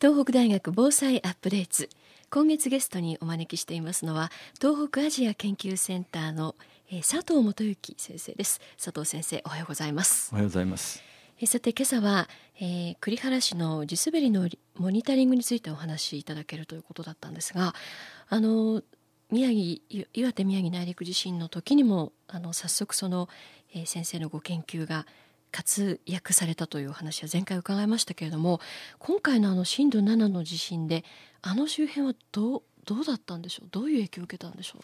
東北大学防災アップデート今月ゲストにお招きしていますのは東北アジア研究センターの、えー、佐藤元幸先生です。佐藤先生おはようございます。おはようございます。えー、さて今朝は、えー、栗原市の地滑りのモニタリングについてお話しいただけるということだったんですがあの宮城岩手宮城内陸地震の時にもあの早速その、えー、先生のご研究が活躍されたという話は前回伺いましたけれども今回のあの震度7の地震であの周辺はどうどうだったんでしょう？どういう影響を受けたんでしょう？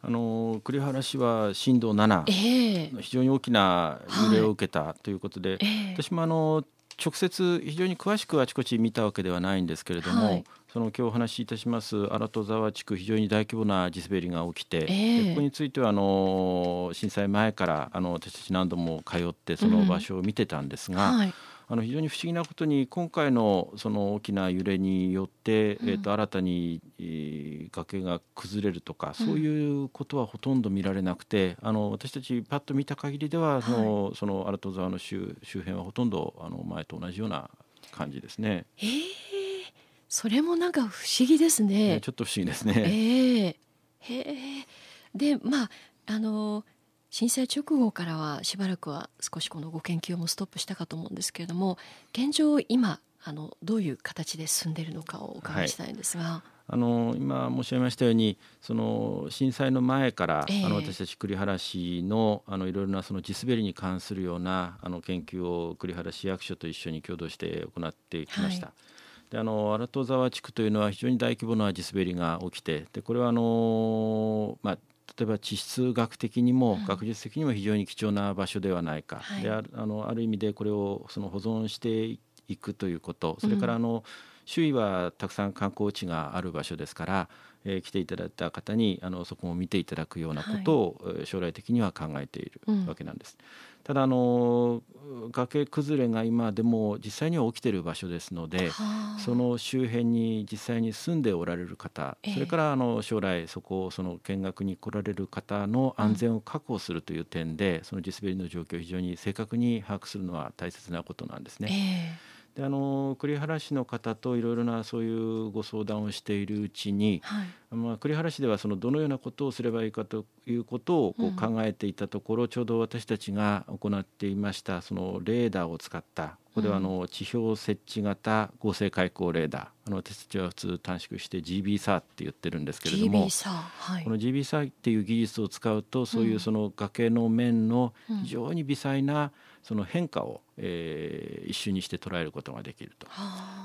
あの栗原市は震度7、えー、非常に大きな揺れを受けたということで、はいえ。ー、私もあの直接非常に詳しくあちこち見たわけではないんですけれども、はい、その今日お話しいたします荒戸沢地区非常に大規模な地滑りが起きて、えー、ここについてはあの震災前からあの私たち何度も通ってその場所を見てたんですが、うんはいあの非常に不思議なことに今回のその大きな揺れによって、うん、えー、と新たに、崖が崩れるとか、そういうことはほとんど見られなくてあの私たちパッと見た限りでは、その、はい、その荒戸沢の周周辺はほとんどあの前と同じような感じですね。えー、それもなんか不思議ですね。ちょっと不思議ですね。えー、へえ。でまああの震災直後からはしばらくは少しこのご研究もストップしたかと思うんですけれども現状今あのどういう形で進んでいるのかをお伺いしたいんですが。はいあの今申し上げましたようにその震災の前から、えー、あの私たち栗原市のあのいろいろなその地滑りに関するようなあの研究を栗原市役所と一緒に共同して行ってきました。はい、であの荒戸沢地区というのは非常に大規模な地滑りが起きてでこれはあの、まあ、例えば地質学的にも学術的にも非常に貴重な場所ではないか、はい、でああのある意味でこれをその保存していくということ。それからあの、周囲はたくさん観光地がある場所ですから、えー、来ていただいた方にあのそこを見ていただくようなことを、はい、将来的には考えているわけなんです。うんただあの崖崩れが今でも実際には起きている場所ですのでその周辺に実際に住んでおられる方、それからあの将来そこをその見学に来られる方の安全を確保するという点で、その地滑りの状況を非常に正確に把握するのは大切なことなんですね。であの栗原市の方といろいろなそういうご相談をしているうちに、はい、まあ、栗原市ではそのどのようなことをすればいいかということをこう考えていたところ、うん、ちょうど私たちが行っていましたそのレーダーを使ったここではあの地表設置型合成開口レーダーあの私たちは普通短縮して GBSAR って言ってるんですけれども、はい、この GBSAR っていう技術を使うとそういうその崖の面の非常に微細な、うんその変化を、えー、一瞬にして捉えることができると。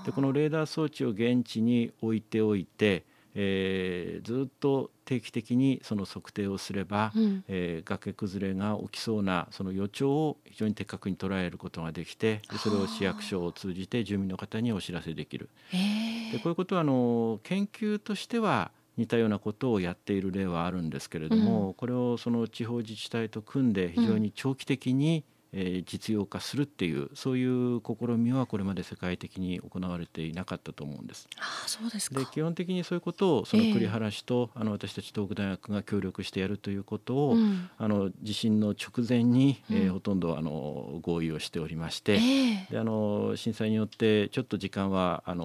でこのレーダー装置を現地に置いておいて、えー、ずっと定期的にその測定をすれば、うん、えー、崖崩れが起きそうなその予兆を非常に的確に捉えることができてでそれを市役所を通じて住民の方にお知らせできる。でこういうことはあの研究としては似たようなことをやっている例はあるんですけれども、うん、これをその地方自治体と組んで非常に長期的に、えー、実用化するっていうそういう試みはこれまで世界的に行われていなかったと思うんです。あそうですで基本的にそういうことをその栗原市と、えー、あの私たち東北大学が協力してやるということを、うん、あの地震の直前に、えー、ほとんどあの合意をしておりまして、えー、であの震災によってちょっと時間はあの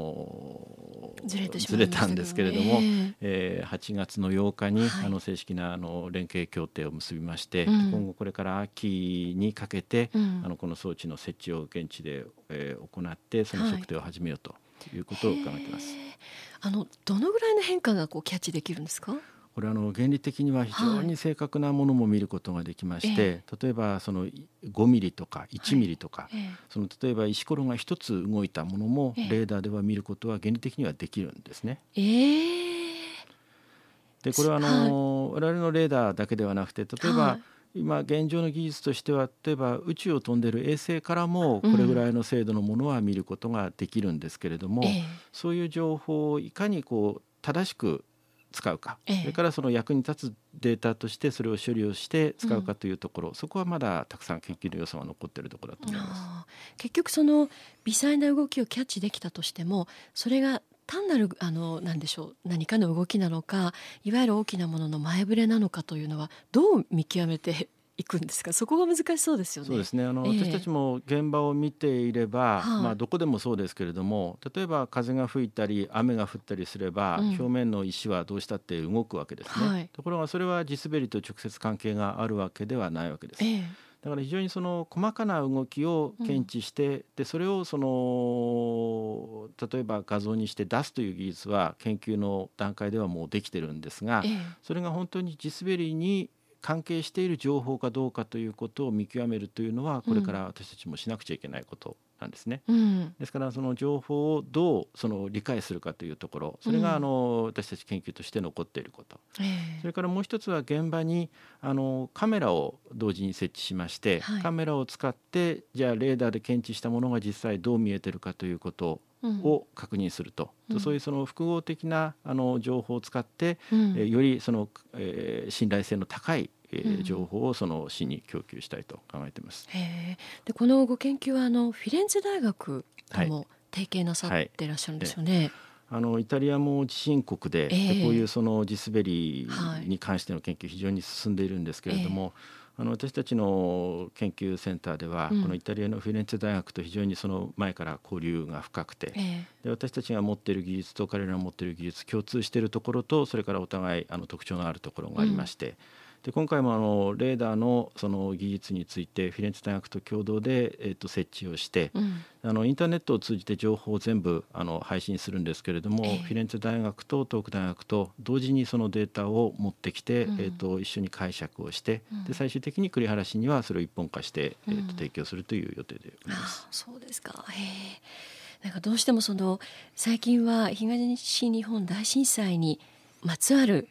ずれずれたんですけれども、えー、えー、8月の8日に、はい、あの正式なあの連携協定を結びまして、うん、今後これから秋にかけて、うん、あのこの装置の設置を現地で、えー、行ってその測定を始めようということを考えています。はい、あのどのぐらいの変化がこうキャッチできるんですか？これあの原理的には非常に正確なものも見ることができまして、はい、例えばその5ミリとか1ミリとか、はい、その例えば石ころが一つ動いたものもレーダーでは見ることは原理的にはできるんですね。えー、でこれはあの、我々のレーダーだけではなくて例えば、今現状の技術としては例えば宇宙を飛んでる衛星からもこれぐらいの精度のものは見ることができるんですけれども、うん、そういう情報をいかにこう正しく使うか、それからその役に立つデータとしてそれを処理をして使うかというところ、うん、そこはまだたくさん研究の要素が残っているところだと思います。結局その微細な動きをキャッチできたとしてもそれが単なるあの何でしょう何かの動きなのかいわゆる大きなものの前触れなのかというのはどう見極めていくんですか？そこが難しそうですよね。そうですね。あの、えー、私たちも現場を見ていれば、はまあ、どこでもそうですけれども例えば風が吹いたり雨が降ったりすれば、うん、表面の石はどうしたって動くわけですね、はい、ところがそれは地滑りと直接関係があるわけではないわけです。えーだから非常にその細かな動きを検知して、うん、でそれをその例えば画像にして出すという技術は研究の段階ではもうできてるんですが、ええ、それが本当に地滑りに関係している情報かどうかということを見極めるというのはこれから私たちもしなくちゃいけないことなんですね。うん、ですからその情報をどうその理解するかというところそれがあの私たち研究として残っていること、それからもう一つは現場にあのカメラを同時に設置しまして、はい、カメラを使ってじゃあレーダーで検知したものが実際どう見えてるかということを確認すると、うん、そういうその複合的なあの情報を使って、うん、えよりその、えー、信頼性の高いえー、情報をその市に供給したいと考えています。でこのご研究はあのフィレンツェ大学とも提携なさっていらっしゃるんですよね。はい。はいあのイタリアも地震国でえー、でこういうその地滑りに関しての研究非常に進んでいるんですけれども、あの私たちの研究センターでは、うん、このイタリアのフィレンツェ大学と非常にその前から交流が深くて、えー、で私たちが持っている技術と彼らが持っている技術共通しているところとそれからお互いあの特徴のあるところがありまして。うんで今回もあのレーダーのその技術についてフィレンツェ大学と共同で、えー、と設置をして、うん、あのインターネットを通じて情報を全部あの配信するんですけれども、えー、フィレンツェ大学と東北大学と同時にそのデータを持ってきて、うん、えー、と一緒に解釈をして、うん、で最終的に栗原市にはそれを一本化して、えー、と提供するという予定でおります。そうですか、え。ー、なんかどうしてもその最近は東日本大震災にまつわる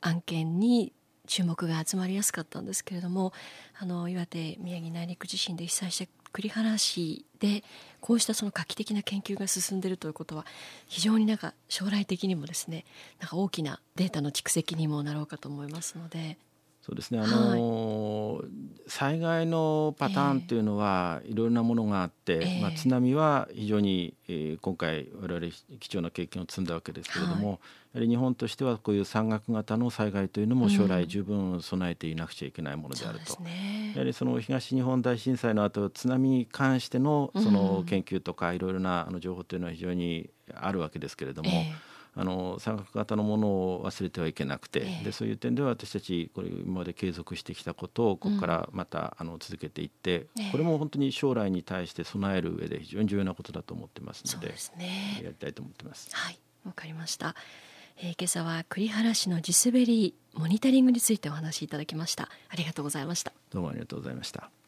案件に注目が集まりやすかったんですけれどもあの岩手宮城内陸地震で被災した栗原市でこうしたその画期的な研究が進んでいるということは非常になんか将来的にもですねなんか大きなデータの蓄積にもなろうかと思いますので。そうですね。あの、はい、災害のパターンというのはいろいろなものがあって、えー、まあ、津波は非常に、えー、今回我々貴重な経験を積んだわけですけれども、はい、やはり日本としてはこういう山岳型の災害というのも将来十分備えていなくちゃいけないものであると、うんね、やはりその東日本大震災の後津波に関してのその研究とかいろいろなあの情報というのは非常にあるわけですけれども。えーあの三角型のものを忘れてはいけなくて、えー、でそういう点では私たちこれ今まで継続してきたことをここからまた、あの続けていって、うん、これも本当に将来に対して備える上で非常に重要なことだと思ってますのでで、ね、やりたいと思ってます。はいわかりました、えー、今朝は栗原市の地滑りモニタリングについてお話しいただきました。ありがとうございました。どうもありがとうございました